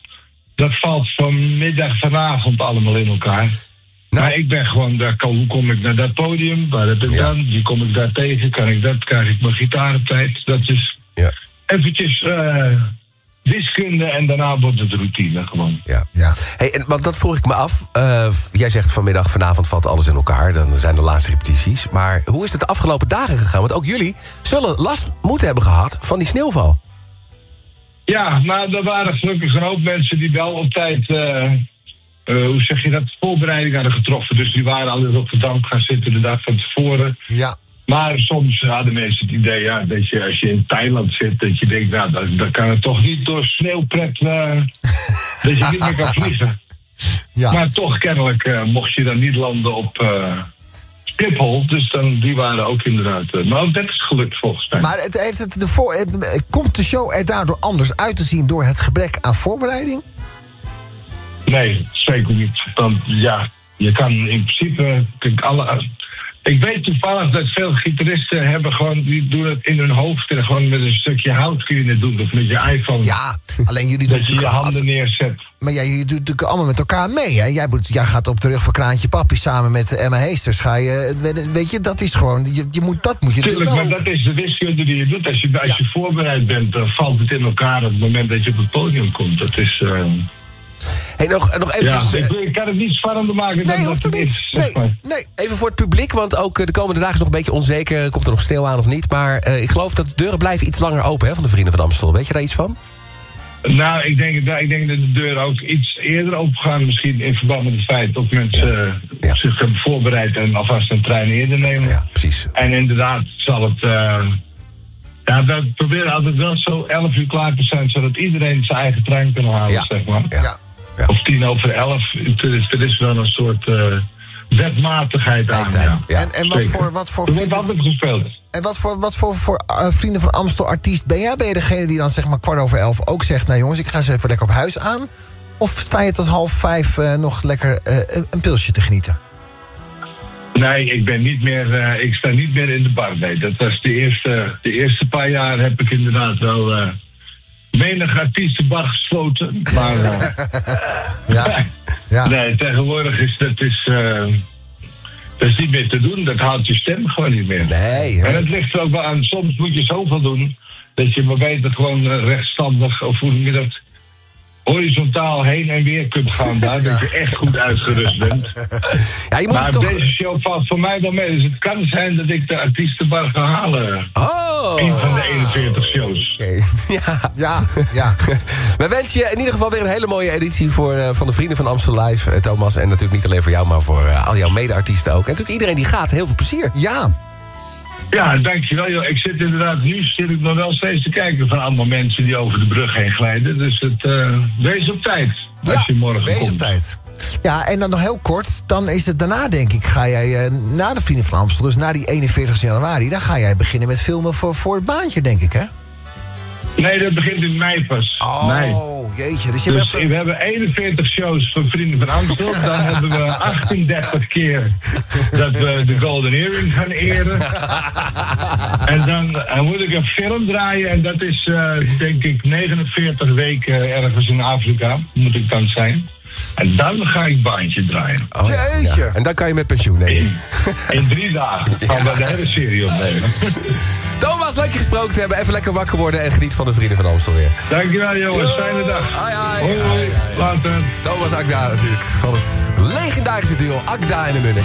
Dat valt vanmiddag, vanavond allemaal in elkaar. Maar ik ben gewoon, daar kan, hoe kom ik naar dat podium? Waar heb ik dan? Wie kom ik daar tegen? Kan ik dat? Krijg ik mijn gitaarentijd? Dat is eventjes eh, wiskunde en daarna wordt het routine gewoon. Ja. ja. Hey, en, want dat vroeg ik me af. Eh, jij zegt vanmiddag, vanavond valt alles in elkaar. Dan zijn de laatste repetities. Maar hoe is het de afgelopen dagen gegaan? Want ook jullie zullen last moeten hebben gehad van die sneeuwval. Ja, nou, er waren gelukkig een hoop mensen die wel op tijd, eh, eh, hoe zeg je dat, voorbereiding hadden getroffen. Dus die waren al in Rotterdam gaan zitten de dag van tevoren. Ja. Maar soms hadden mensen het idee, ja, dat je als je in Thailand zit, dat je denkt, nou, dan, dan kan het toch niet door sneeuwpret, eh, dat je niet meer kan vliegen. Maar toch, kennelijk, eh, mocht je dan niet landen op Schiphol. Dus dan, die waren ook inderdaad. maar ook dat is gelukt volgens mij. Maar het heeft het de voor, het- komt de show er daardoor anders uit te zien door het gebrek aan voorbereiding? Nee, zeker niet. Want ja, je kan in principe. Kijk, alle, ik weet toevallig dat veel gitaristen hebben gewoon. die doen het in hun hoofd. En gewoon met een stukje hout kun je het doen. Of met je iPhone. Ja, alleen jullie doen Dat je je handen neerzet. Maar jij, je doet natuurlijk allemaal met elkaar mee. Hè? Jij, moet, jij gaat op de rug van Kraantje Papi samen met Emma Heesters. Ga je, weet- je, dat is gewoon. Je, je moet, dat moet je Tuurlijk, maar dat is de wiskunde die je doet. Als je, als je voorbereid bent, dan valt het in elkaar op het moment dat je op het podium komt. Dat is. eh, Hey, nog, nog eventjes, Ja, eh, ik, ik kan het niet spannender maken dan dat het maar. Nee. Even voor het publiek, want ook eh, de komende dagen is nog een beetje onzeker. Komt er nog sneeuw aan of niet? Maar eh, ik geloof dat de deuren blijven iets langer open hè, van de Vrienden van Amstel. Weet je daar iets van? Nou, ik denk, dat- ik denk dat de deuren ook iets eerder open gaan. Misschien in verband met het feit dat mensen eh, zich hebben voorbereid en alvast een trein eerder nemen. Ja, precies. En inderdaad zal het. eh, ja, we proberen altijd wel zo 11 uur klaar te zijn, zodat iedereen zijn eigen trein kan halen, zeg maar. Ja. Of tien over elf. Is, er is wel een soort eh, wetmatigheid aan. Ja. En, en wat voor, wat voor altijd gespeeld. En wat voor, wat voor, voor eh, vrienden van Amstel artiest ben jij? Ben je degene die dan zeg maar kwart over elf ook zegt... nou jongens, ik ga eens even lekker op huis aan? Of sta je tot half vijf eh, nog lekker een- pilsje te genieten? Nee, ik ben niet meer. ik sta niet meer in de bar. Nee, dat was de eerste. De eerste paar jaar heb ik inderdaad wel. Menig artiest de bar gesloten. Maar. eh, ja. ja. Nee, tegenwoordig is dat. Is, eh, dat is niet meer te doen. Dat haalt je stem gewoon niet meer. Nee. En het ligt er ook wel aan. Soms moet je zoveel doen. Dat je maar beter gewoon eh, rechtstandig. Of hoe noem je dat? Horizontaal heen en weer kunt gaan daar. Dat je echt goed uitgerust bent. Ja, je moet maar het toch- deze show valt voor mij wel mee. Dus het kan zijn dat ik de artiestenbar ga halen. Oh! Een van de 41 shows. Ja. Ja, ja. We wensen je in ieder geval weer een hele mooie editie voor, eh, van de Vrienden van Amstel Live, eh, Thomas. En natuurlijk niet alleen voor jou, maar voor eh, al jouw mede-artiesten ook. En natuurlijk iedereen die gaat, heel veel plezier. Ja. Ja, dankjewel. Joh. Ik zit inderdaad, nu zit ik nog wel steeds te kijken van allemaal mensen die over de brug heen glijden. Dus het, eh, wees op tijd als je morgen Wees komt. op tijd. Ja, en dan nog heel kort, dan is het daarna denk ik, ga jij eh, na de Vrienden van Amstel, dus na die 41 januari, dan ga jij beginnen met filmen voor, voor het baantje, denk ik, hè? Nee, dat begint in mei pas. Oh, Mei. jeetje. Dus je Dus we hebben 41 shows van Vrienden van Amstel. Dan hebben we 38 keer dat we de Golden Earring gaan eren. En dan eh, moet ik een film draaien. En dat is eh, denk ik 49 weken ergens in Afrika. Moet ik dan zijn. En dan ga ik baantje draaien. Oh. Ja. En dan kan je met pensioen nemen. In drie dagen gaan we de hele serie opnemen. Thomas, leuk je gesproken te hebben. Even lekker wakker worden en geniet van de Vrienden van Amstel weer. Dankjewel jongens, fijne dag. Hoi hoi, later. Thomas Akda natuurlijk, van het legendarische duo Akda en de Munnik.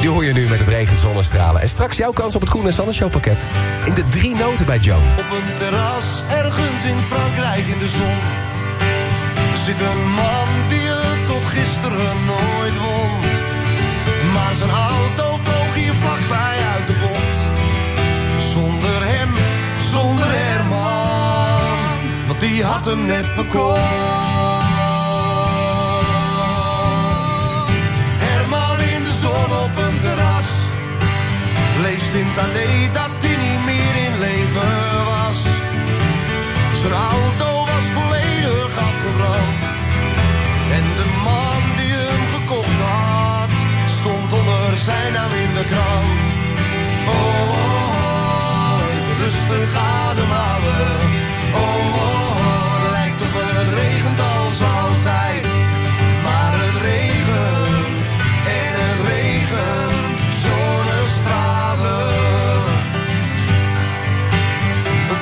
Die hoor je nu met het regen, zonnestralen. En straks jouw kans op het Koen en Sanne showpakket. In de drie noten bij Joe. Op een terras ergens in Frankrijk in de zon zit een man die het tot gisteren nooit won. Maar zijn auto die had hem net verkocht. Herman in de zon op een terras leest in AD dat hij niet meer in leven was. Zijn auto was volledig afgebrand. En de man die hem gekocht had, stond onder zijn naam in de krant. Oh, oh, oh, even rustig ademhalen.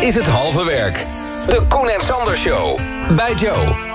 is het halve werk. De Koen en Sander Show bij Joe.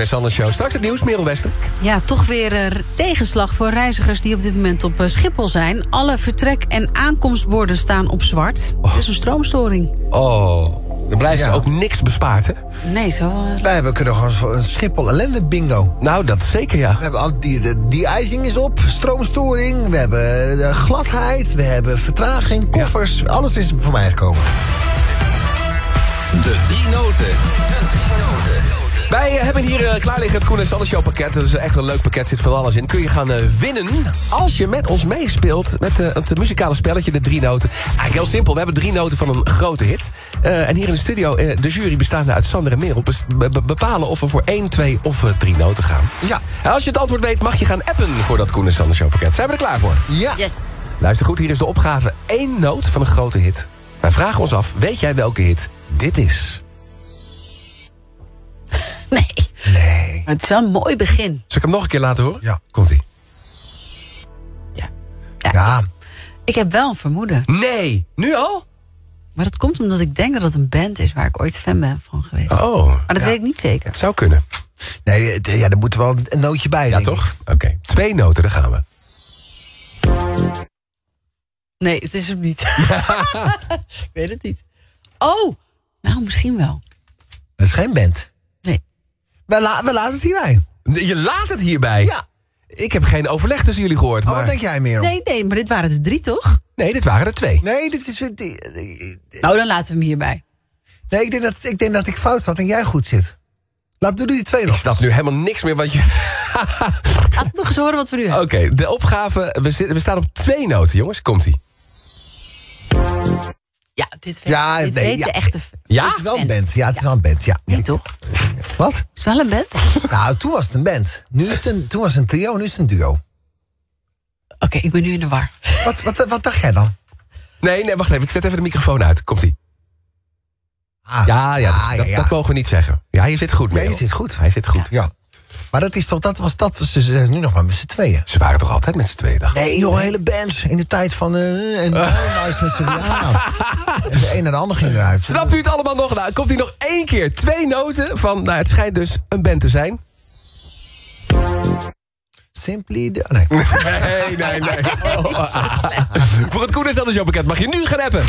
En Sander Show. Straks het nieuws, Merel Wester. Ja, toch weer eh, tegenslag voor reizigers die op dit moment op eh, Schiphol zijn. Alle vertrek- en aankomstborden staan op zwart. Het is een stroomstoring. Oh, dan blijft er ook niks bespaard, hè? Nee, zo... eh, Wij hebben kunnen gewoon een Schiphol ellende bingo. Nou, dat zeker, ja. We hebben al die, de, die ijzing is op, stroomstoring, we hebben de gladheid, we hebben vertraging, koffers. Alles is voor mij gekomen. De drie noten. De drie noten. Wij eh, hebben hier eh, klaar liggen het Koen en Sander Show pakket. Dat is echt een leuk pakket, zit van alles in. Kun je gaan eh, winnen als je met ons meespeelt... met eh, het muzikale spelletje, de drie noten. Eigenlijk heel simpel, we hebben drie noten van een grote hit. Eh, en hier in de studio, eh, de jury bestaande uit Sander en Merel... bes- be- be- bepalen of we voor één, twee of eh, drie noten gaan. Ja. En als je het antwoord weet, mag je gaan appen voor dat Koen en Sander Show pakket. Zijn we er klaar voor? Ja. Yes. Luister goed, hier is de opgave één noot van een grote hit. Wij vragen ons af, weet jij welke hit dit is? Nee. Nee. Maar het is wel een mooi begin. Zal ik hem nog een keer laten horen? Ja. Komt-ie. Ja. Ik heb wel een vermoeden. Nee, nu al? Maar dat komt omdat ik denk dat het een band is waar ik ooit fan ben van geweest. Oh. Maar dat weet ik niet zeker. Zou kunnen. Nee, het- ja, er moet wel een nootje bij, Ja, toch? Oké. Twee noten, daar gaan we. Nee, het is hem niet. ik weet het niet. Oh, nou misschien wel. Het is geen band. We, la- we laten het hierbij. Je laat het hierbij? Ja. Ik heb geen overleg tussen jullie gehoord. Oh, maar... wat denk jij, Merel? Nee, nee, maar dit waren er drie, toch? Nee, dit waren er twee. Nee, dit is... die- die- Nou, dan laten we hem hierbij. Nee, ik denk, dat, ik denk dat ik fout zat en jij goed zit. Laat doe die twee nog. Ik snap nu helemaal niks meer wat je... Laat nog eens horen wat we nu hebben. Oké, de opgave... We, zitten- we staan op twee noten, jongens. Komt-ie. Ja, dit, weet, Ja, dit nee, weet ja. de echte... Ja? Het is wel een band. Ja, het is wel een band. Ja. Nee, toch? Wat? Het is wel een band? Oké, Nou, toen was het een band. Nu is het een, toen was het een trio, nu is het een duo. ik ben nu in de war. Wat, wat, wat dacht jij dan? Nee, nee, wacht even. Ik zet even de microfoon uit. Komt-ie. Ah, Ja, ja, ah, dat, ja, dat, ja. dat mogen we niet zeggen. Ja, je zit goed, Ja, je Merel. zit goed. Hij zit goed. Ja. Maar dat is toch, dat was, dat ze zijn nu nog maar met z'n tweeën. Ze waren toch altijd met z'n tweeën, dacht? Nee, joh, hele bands in de tijd van... eh en is met z'n. En de een naar de ander ging eruit. Snapt u het allemaal nog? Nou, komt hij nog één keer. Twee noten van, nou, het schijnt dus een band te zijn. Simply... De, nee. Nee, nee, nee. Voor het Koen en Sander Show pakket mag je nu gaan appen.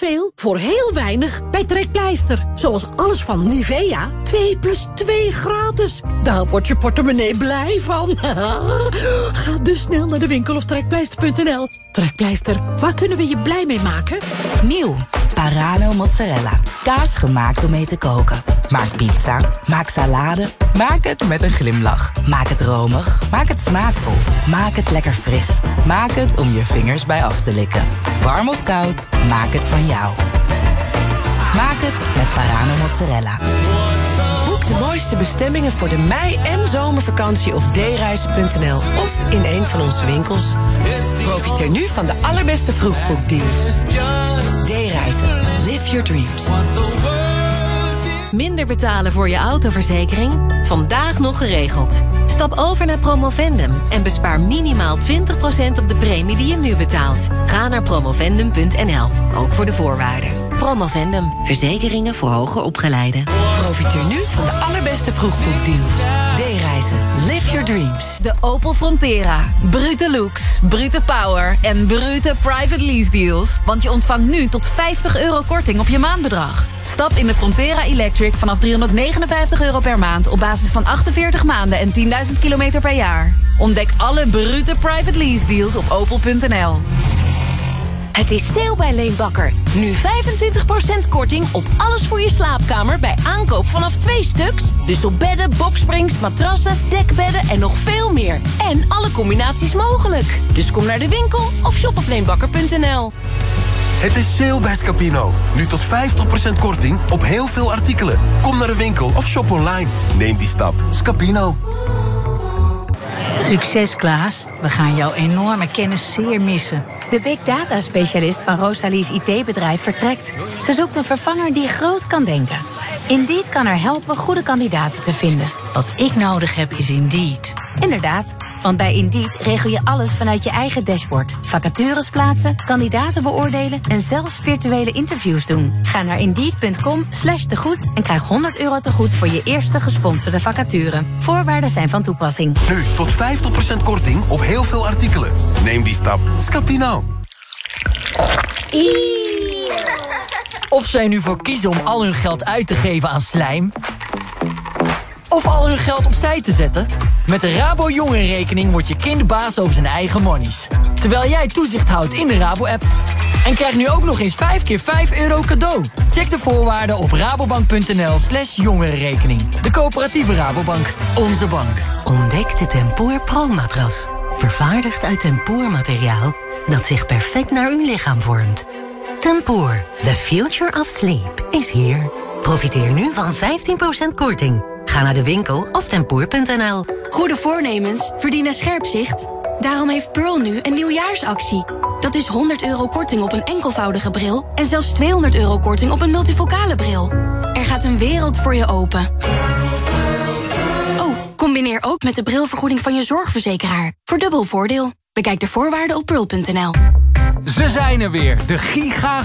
Veel voor heel weinig bij Trekpleister. Zoals alles van Nivea. 2 plus 2 gratis. Daar wordt je portemonnee blij van. Ga dus snel naar de winkel of trekpleister.nl. Trekpleister, waar kunnen we je blij mee maken? Nieuw. Parano mozzarella. Kaas gemaakt om mee te koken. Maak pizza. Maak salade. Maak het met een glimlach. Maak het romig. Maak het smaakvol. Maak het lekker fris. Maak het om je vingers bij af te likken. Warm of koud, maak het van jou. Maak het met Parano mozzarella. Boek de mooiste bestemmingen voor de mei- en zomervakantie op dereizen.nl of in een van onze winkels. Profiteer nu van de allerbeste vroegboekdeals. D-reizen. Live your dreams. Minder betalen voor je autoverzekering? Vandaag nog geregeld. Stap over naar Promovendum en bespaar minimaal 20% op de premie die je nu betaalt. Ga naar promovendum.nl, ook voor de voorwaarden. Promovendum, verzekeringen voor hoger opgeleiden. Profiteer nu van de allerbeste vroegboekdeals. D-reizen. Live your dreams. De Opel Frontera. Brute looks, brute power en brute private lease deals. Want je ontvangt nu tot 50 euro korting op je maandbedrag. Stap in de Frontera Electric vanaf 359 euro per maand... op basis van 48 maanden en 10.000 kilometer per jaar. Ontdek alle brute private lease deals op opel.nl. Het is sale bij Leenbakker. Nu 25% korting op alles voor je slaapkamer bij aankoop vanaf twee stuks. Dus op bedden, boksprings, matrassen, dekbedden en nog veel meer. En alle combinaties mogelijk. Dus kom naar de winkel of shop op leenbakker.nl. Het is sale bij Scapino. Nu tot 50% korting op heel veel artikelen. Kom naar de winkel of shop online. Neem die stap. Scapino. Succes Klaas, we gaan jouw enorme kennis zeer missen. De big data specialist van Rosalie's IT-bedrijf vertrekt. Ze zoekt een vervanger die groot kan denken. Indeed kan haar helpen goede kandidaten te vinden. Wat ik nodig heb is Indeed. Inderdaad, Want bij Indeed regel je alles vanuit je eigen dashboard. Vacatures plaatsen, kandidaten beoordelen en zelfs virtuele interviews doen. Ga naar indeed.com slash tegoed en krijg 100 euro tegoed voor je eerste gesponsorde vacature. Voorwaarden zijn van toepassing. Nu tot 50% korting op heel veel artikelen. Neem die stap. Scapino. Of zij nu voor kiezen om al hun geld uit te geven aan slijm... of al hun geld opzij te zetten... met de Rabo Jongerenrekening wordt je kind baas over zijn eigen monies. Terwijl jij toezicht houdt in de Rabo-app. En krijg nu ook nog eens 5 keer 5 euro cadeau. Check de voorwaarden op rabobank.nl slash jongerenrekening. De coöperatieve Rabobank. Onze bank. Ontdek de Tempoor Pro-matras. Vervaardigd uit tempoormateriaal dat zich perfect naar uw lichaam vormt. Tempoor, the future of sleep, is here. Profiteer nu van 15% korting. Ga naar de winkel of tempoor.nl. Goede voornemens verdienen scherp zicht. Daarom heeft Pearl nu een nieuwjaarsactie. Dat is 100 euro korting op een enkelvoudige bril... en zelfs 200 euro korting op een multifocale bril. Er gaat een wereld voor je open. Oh, combineer ook met de brilvergoeding van je zorgverzekeraar. Voor dubbel voordeel. Bekijk de voorwaarden op pearl.nl. Ze zijn er weer, de Giga